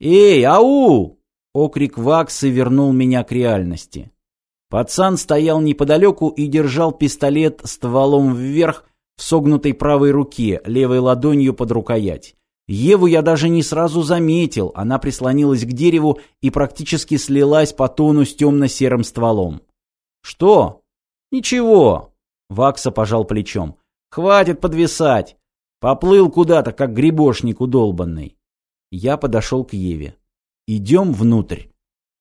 «Эй, ау!» Окрик Ваксы вернул меня к реальности. Пацан стоял неподалеку и держал пистолет стволом вверх в согнутой правой руке, левой ладонью под рукоять. Еву я даже не сразу заметил, она прислонилась к дереву и практически слилась по тону с темно-серым стволом. «Что?» «Ничего», — Вакса пожал плечом. «Хватит подвисать. Поплыл куда-то, как грибошник удолбанный». Я подошел к Еве. «Идем внутрь».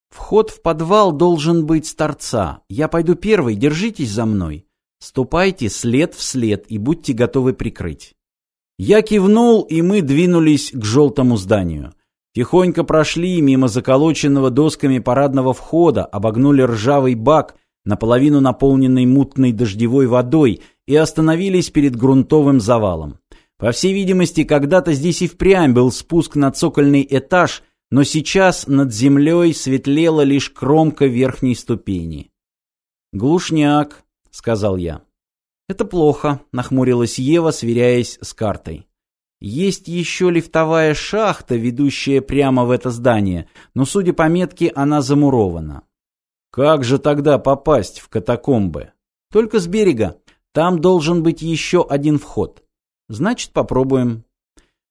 Вход в подвал должен быть с торца. Я пойду первый, держитесь за мной. Ступайте след в след и будьте готовы прикрыть. Я кивнул, и мы двинулись к желтому зданию. Тихонько прошли мимо заколоченного досками парадного входа, обогнули ржавый бак, наполовину наполненный мутной дождевой водой, и остановились перед грунтовым завалом. По всей видимости, когда-то здесь и впрямь был спуск на цокольный этаж, но сейчас над землей светлела лишь кромка верхней ступени. «Глушняк», — сказал я. «Это плохо», — нахмурилась Ева, сверяясь с картой. «Есть еще лифтовая шахта, ведущая прямо в это здание, но, судя по метке, она замурована». «Как же тогда попасть в катакомбы?» «Только с берега. Там должен быть еще один вход». «Значит, попробуем».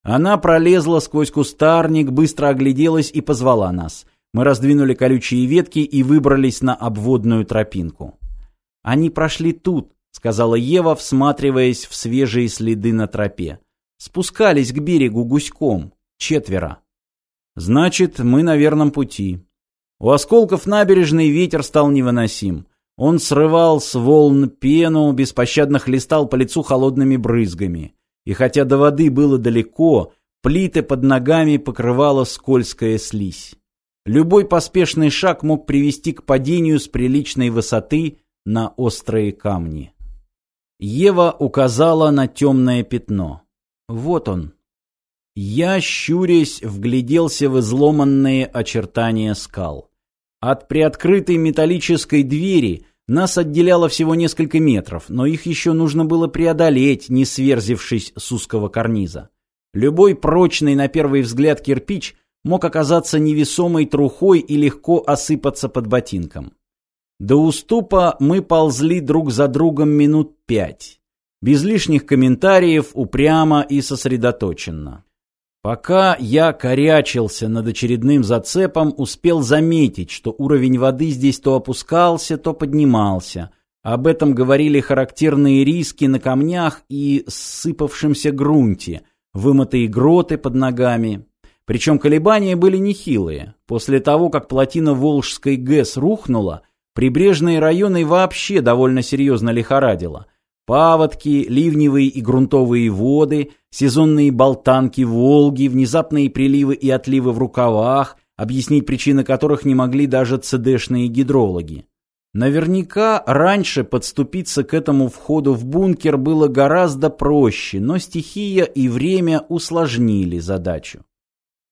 Она пролезла сквозь кустарник, быстро огляделась и позвала нас. Мы раздвинули колючие ветки и выбрались на обводную тропинку. Они прошли тут, — сказала Ева, всматриваясь в свежие следы на тропе. «Спускались к берегу гуськом. Четверо». «Значит, мы на верном пути». У осколков набережной ветер стал невыносим. Он срывал с волн пену, беспощадно хлестал по лицу холодными брызгами. И хотя до воды было далеко, плиты под ногами покрывала скользкая слизь. Любой поспешный шаг мог привести к падению с приличной высоты на острые камни. Ева указала на темное пятно. Вот он. Я, щурясь, вгляделся в изломанные очертания скал. От приоткрытой металлической двери нас отделяло всего несколько метров, но их еще нужно было преодолеть, не сверзившись с узкого карниза. Любой прочный на первый взгляд кирпич мог оказаться невесомой трухой и легко осыпаться под ботинком. До уступа мы ползли друг за другом минут пять. Без лишних комментариев, упрямо и сосредоточенно. Пока я корячился над очередным зацепом, успел заметить, что уровень воды здесь то опускался, то поднимался. Об этом говорили характерные риски на камнях и ссыпавшемся грунте, вымытые гроты под ногами. Причем колебания были нехилые. После того, как плотина Волжской ГЭС рухнула, Прибрежные районы вообще довольно серьезно лихорадило. Паводки, ливневые и грунтовые воды, сезонные болтанки Волги, внезапные приливы и отливы в рукавах, объяснить причины которых не могли даже ЦДшные гидрологи. Наверняка раньше подступиться к этому входу в бункер было гораздо проще, но стихия и время усложнили задачу.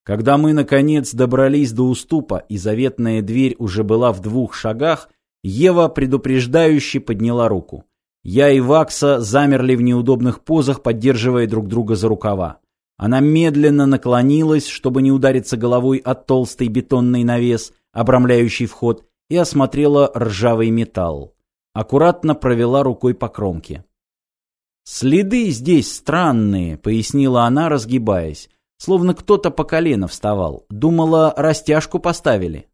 Когда мы, наконец, добрались до уступа, и заветная дверь уже была в двух шагах, Ева предупреждающе подняла руку. Я и Вакса замерли в неудобных позах, поддерживая друг друга за рукава. Она медленно наклонилась, чтобы не удариться головой от толстый бетонный навес, обрамляющий вход, и осмотрела ржавый металл. Аккуратно провела рукой по кромке. «Следы здесь странные», — пояснила она, разгибаясь. Словно кто-то по колено вставал. Думала, растяжку поставили.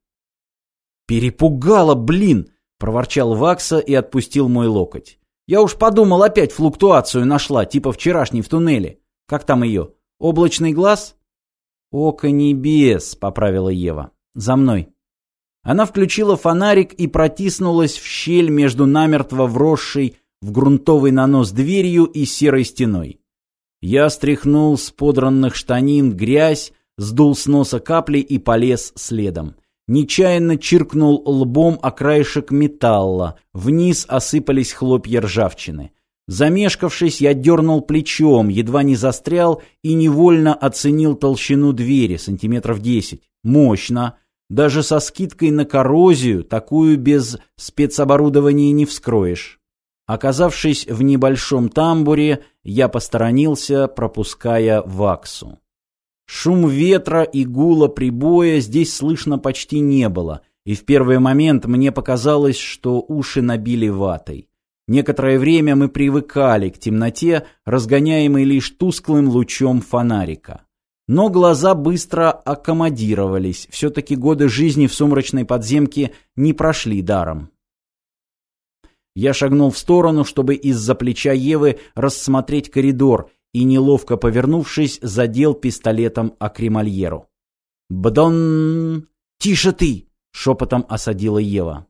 «Перепугала, блин!» проворчал Вакса и отпустил мой локоть. Я уж подумал, опять флуктуацию нашла, типа вчерашней в туннеле. Как там ее? Облачный глаз? Око небес, поправила Ева. За мной. Она включила фонарик и протиснулась в щель между намертво вросшей в грунтовый нанос дверью и серой стеной. Я стряхнул с подранных штанин грязь, сдул с носа капли и полез следом нечаянно чиркнул лбом о краешек металла, вниз осыпались хлопья ржавчины. Замешкавшись, я дернул плечом, едва не застрял и невольно оценил толщину двери, сантиметров десять. Мощно. Даже со скидкой на коррозию такую без спецоборудования не вскроешь. Оказавшись в небольшом тамбуре, я посторонился, пропуская ваксу. Шум ветра и гула прибоя здесь слышно почти не было, и в первый момент мне показалось, что уши набили ватой. Некоторое время мы привыкали к темноте, разгоняемой лишь тусклым лучом фонарика. Но глаза быстро аккомодировались, все-таки годы жизни в сумрачной подземке не прошли даром. Я шагнул в сторону, чтобы из-за плеча Евы рассмотреть коридор, и, неловко повернувшись, задел пистолетом акремальеру. «Бдон! Тише ты!» — шепотом осадила Ева.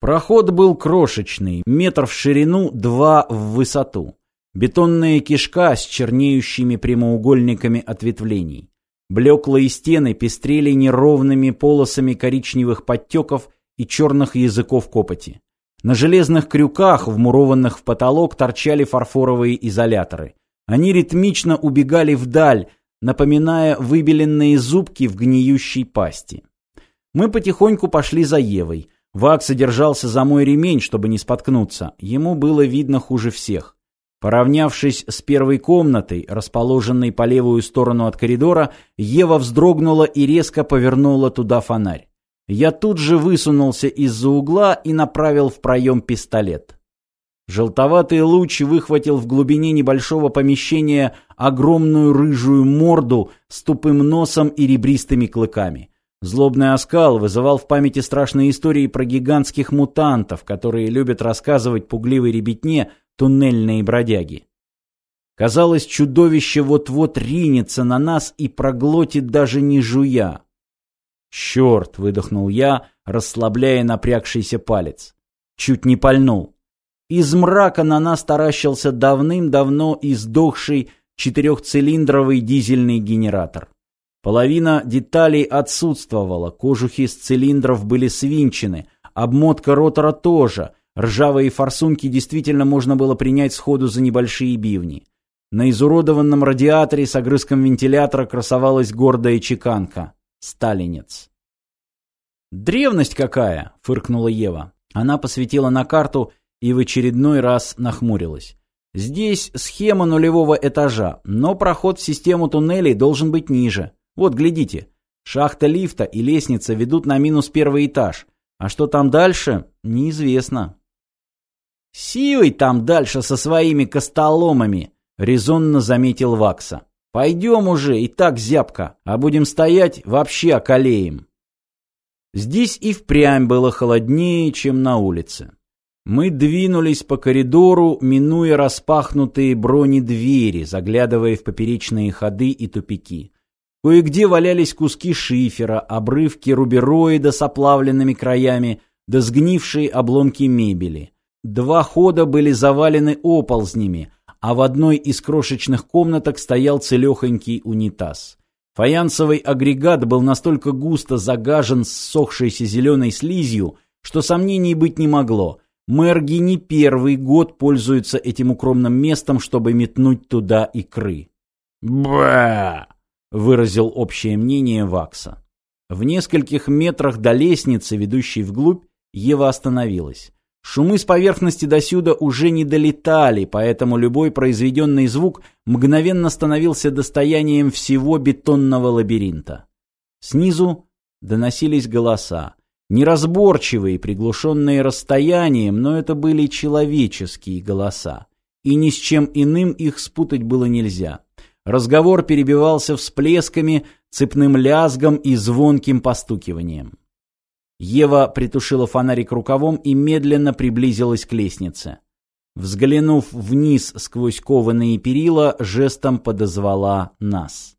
Проход был крошечный, метр в ширину, два в высоту. Бетонная кишка с чернеющими прямоугольниками ответвлений. Блеклые стены пестрели неровными полосами коричневых подтеков и черных языков копоти. На железных крюках, вмурованных в потолок, торчали фарфоровые изоляторы. Они ритмично убегали вдаль, напоминая выбеленные зубки в гниющей пасти. Мы потихоньку пошли за Евой. Вакс держался за мой ремень, чтобы не споткнуться. Ему было видно хуже всех. Поравнявшись с первой комнатой, расположенной по левую сторону от коридора, Ева вздрогнула и резко повернула туда фонарь. Я тут же высунулся из-за угла и направил в проем пистолет. Желтоватый луч выхватил в глубине небольшого помещения огромную рыжую морду с тупым носом и ребристыми клыками. Злобный оскал вызывал в памяти страшные истории про гигантских мутантов, которые любят рассказывать пугливой ребятне туннельные бродяги. Казалось, чудовище вот-вот ринется на нас и проглотит даже не жуя. «Черт!» — выдохнул я, расслабляя напрягшийся палец. Чуть не пальнул. Из мрака на нас таращился давным-давно издохший четырехцилиндровый дизельный генератор. Половина деталей отсутствовала, кожухи с цилиндров были свинчены, обмотка ротора тоже, ржавые форсунки действительно можно было принять сходу за небольшие бивни. На изуродованном радиаторе с огрызком вентилятора красовалась гордая чеканка. Сталинец. «Древность какая!» — фыркнула Ева. Она посветила на карту и в очередной раз нахмурилась. Здесь схема нулевого этажа, но проход в систему туннелей должен быть ниже. Вот, глядите. Шахта лифта и лестница ведут на минус первый этаж. А что там дальше, неизвестно. «Сивый там дальше со своими костоломами», — резонно заметил Вакса. «Пойдем уже, и так зябко, а будем стоять, вообще околеем». Здесь и впрямь было холоднее, чем на улице. Мы двинулись по коридору, минуя распахнутые бронедвери, заглядывая в поперечные ходы и тупики. Кое-где валялись куски шифера, обрывки рубероида с оплавленными краями, да сгнившие обломки мебели. Два хода были завалены оползнями, а в одной из крошечных комнаток стоял целехонький унитаз. Фаянсовый агрегат был настолько густо загажен ссохшейся зеленой слизью, что сомнений быть не могло – Мэрги не первый год пользуются этим укромным местом, чтобы метнуть туда икры. «Ба!» — выразил общее мнение Вакса. В нескольких метрах до лестницы, ведущей вглубь, Ева остановилась. Шумы с поверхности досюда уже не долетали, поэтому любой произведенный звук мгновенно становился достоянием всего бетонного лабиринта. Снизу доносились голоса. Неразборчивые, приглушенные расстоянием, но это были человеческие голоса. И ни с чем иным их спутать было нельзя. Разговор перебивался всплесками, цепным лязгом и звонким постукиванием. Ева притушила фонарик рукавом и медленно приблизилась к лестнице. Взглянув вниз сквозь кованые перила, жестом подозвала нас.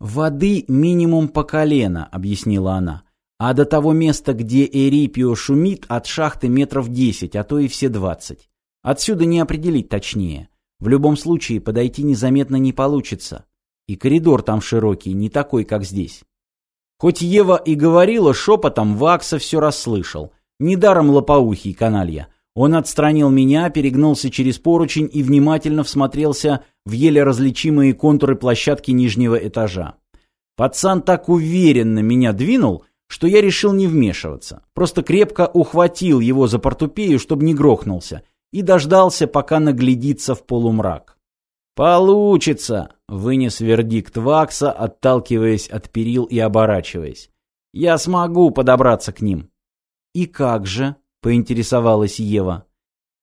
«Воды минимум по колено», — объяснила она. А до того места, где Эрипио шумит, от шахты метров десять, а то и все двадцать. Отсюда не определить точнее. В любом случае подойти незаметно не получится. И коридор там широкий, не такой, как здесь. Хоть Ева и говорила шепотом, Вакса все расслышал. Недаром лопоухий каналья. Он отстранил меня, перегнулся через поручень и внимательно всмотрелся в еле различимые контуры площадки нижнего этажа. Пацан так уверенно меня двинул, что я решил не вмешиваться. Просто крепко ухватил его за портупею, чтобы не грохнулся, и дождался, пока наглядится в полумрак. «Получится!» — вынес вердикт Вакса, отталкиваясь от перил и оборачиваясь. «Я смогу подобраться к ним». «И как же?» — поинтересовалась Ева.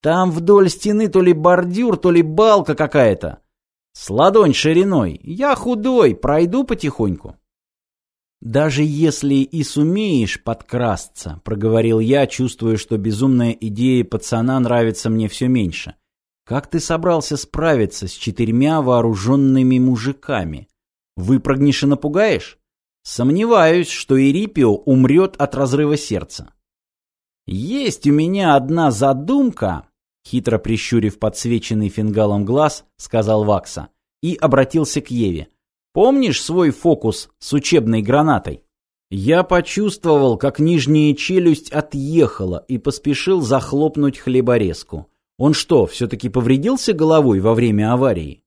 «Там вдоль стены то ли бордюр, то ли балка какая-то. С ладонь шириной. Я худой, пройду потихоньку». «Даже если и сумеешь подкрасться», — проговорил я, чувствуя, что безумная идея пацана нравится мне все меньше. Как ты собрался справиться с четырьмя вооруженными мужиками? Выпрыгнешь и напугаешь? Сомневаюсь, что Ирипио умрет от разрыва сердца. Есть у меня одна задумка, хитро прищурив подсвеченный фингалом глаз, сказал Вакса и обратился к Еве. Помнишь свой фокус с учебной гранатой? Я почувствовал, как нижняя челюсть отъехала и поспешил захлопнуть хлеборезку. Он что, все-таки повредился головой во время аварии?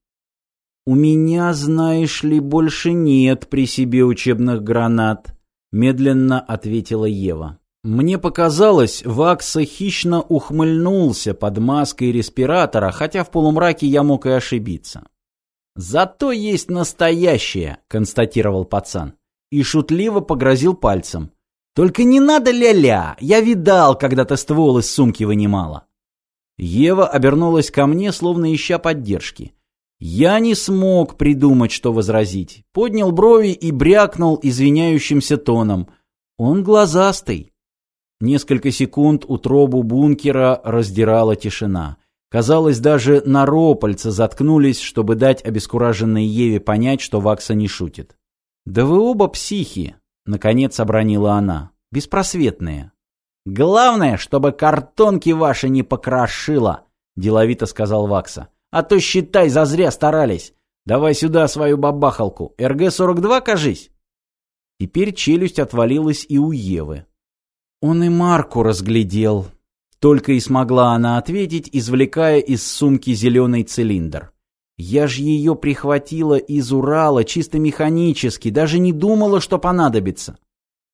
«У меня, знаешь ли, больше нет при себе учебных гранат», — медленно ответила Ева. Мне показалось, Вакса хищно ухмыльнулся под маской респиратора, хотя в полумраке я мог и ошибиться. «Зато есть настоящее», — констатировал пацан. И шутливо погрозил пальцем. «Только не надо ля-ля, я видал, когда ты ствол из сумки вынимала». Ева обернулась ко мне, словно ища поддержки. Я не смог придумать, что возразить. Поднял брови и брякнул извиняющимся тоном. Он глазастый. Несколько секунд утробу бункера раздирала тишина. Казалось, даже наропальцы заткнулись, чтобы дать обескураженной Еве понять, что Вакса не шутит. «Да вы оба психи!» — наконец обронила она. «Беспросветные. «Главное, чтобы картонки ваши не покрошило», — деловито сказал Вакса. «А то, считай, зазря старались. Давай сюда свою бабахалку. РГ-42, кажись». Теперь челюсть отвалилась и у Евы. Он и Марку разглядел. Только и смогла она ответить, извлекая из сумки зеленый цилиндр. Я ж ее прихватила из Урала чисто механически, даже не думала, что понадобится.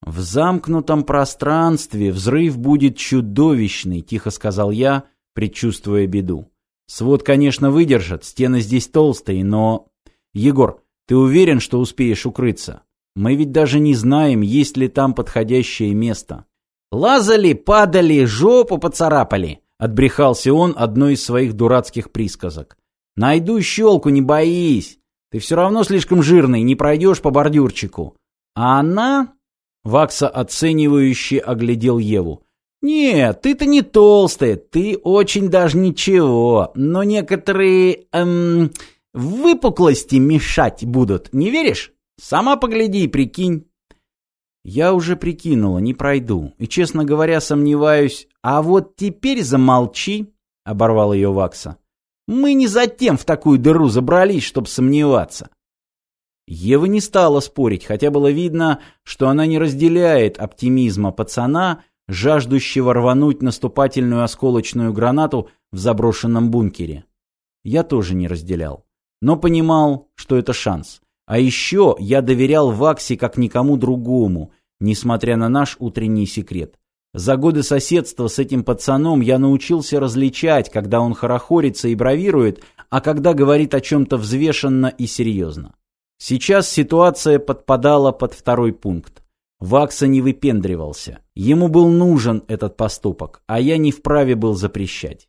«В замкнутом пространстве взрыв будет чудовищный», — тихо сказал я, предчувствуя беду. «Свод, конечно, выдержит, стены здесь толстые, но...» «Егор, ты уверен, что успеешь укрыться? Мы ведь даже не знаем, есть ли там подходящее место». «Лазали, падали, жопу поцарапали», — отбрехался он одной из своих дурацких присказок. «Найду щелку, не боись. Ты все равно слишком жирный, не пройдешь по бордюрчику». А она Вакса оценивающе оглядел Еву. «Нет, ты-то не толстая, ты очень даже ничего, но некоторые эм, выпуклости мешать будут, не веришь? Сама погляди и прикинь». «Я уже прикинула, не пройду, и, честно говоря, сомневаюсь. А вот теперь замолчи», — оборвал ее Вакса. «Мы не затем в такую дыру забрались, чтобы сомневаться. Ева не стала спорить, хотя было видно, что она не разделяет оптимизма пацана, жаждущего рвануть наступательную осколочную гранату в заброшенном бункере. Я тоже не разделял, но понимал, что это шанс. А еще я доверял Ваксе как никому другому, несмотря на наш утренний секрет. За годы соседства с этим пацаном я научился различать, когда он хорохорится и бравирует, а когда говорит о чем-то взвешенно и серьезно. Сейчас ситуация подпадала под второй пункт. Вакса не выпендривался. Ему был нужен этот поступок, а я не вправе был запрещать.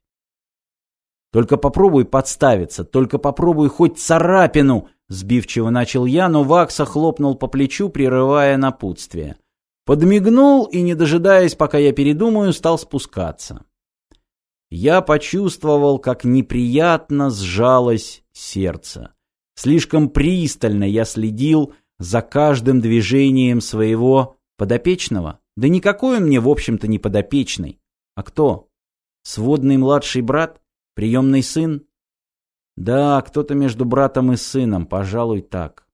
«Только попробуй подставиться, только попробуй хоть царапину!» Сбивчиво начал я, но Вакса хлопнул по плечу, прерывая напутствие. Подмигнул и, не дожидаясь, пока я передумаю, стал спускаться. Я почувствовал, как неприятно сжалось сердце. Слишком пристально я следил за каждым движением своего подопечного. Да никакой он мне, в общем-то, не подопечный. А кто? Сводный младший брат? Приемный сын? Да, кто-то между братом и сыном, пожалуй, так.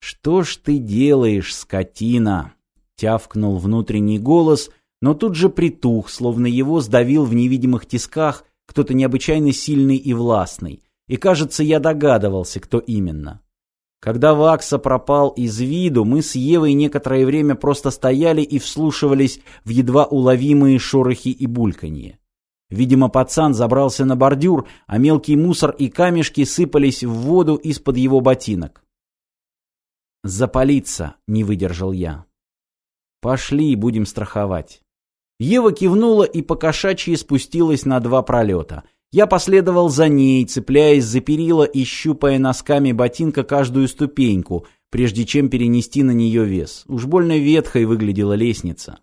«Что ж ты делаешь, скотина?» — тявкнул внутренний голос, но тут же притух, словно его сдавил в невидимых тисках кто-то необычайно сильный и властный и, кажется, я догадывался, кто именно. Когда Вакса пропал из виду, мы с Евой некоторое время просто стояли и вслушивались в едва уловимые шорохи и бульканье. Видимо, пацан забрался на бордюр, а мелкий мусор и камешки сыпались в воду из-под его ботинок. «Запалиться!» — не выдержал я. «Пошли, будем страховать». Ева кивнула и по кошачьи спустилась на два пролета. Я последовал за ней, цепляясь за перила и щупая носками ботинка каждую ступеньку, прежде чем перенести на нее вес. Уж больно ветхой выглядела лестница.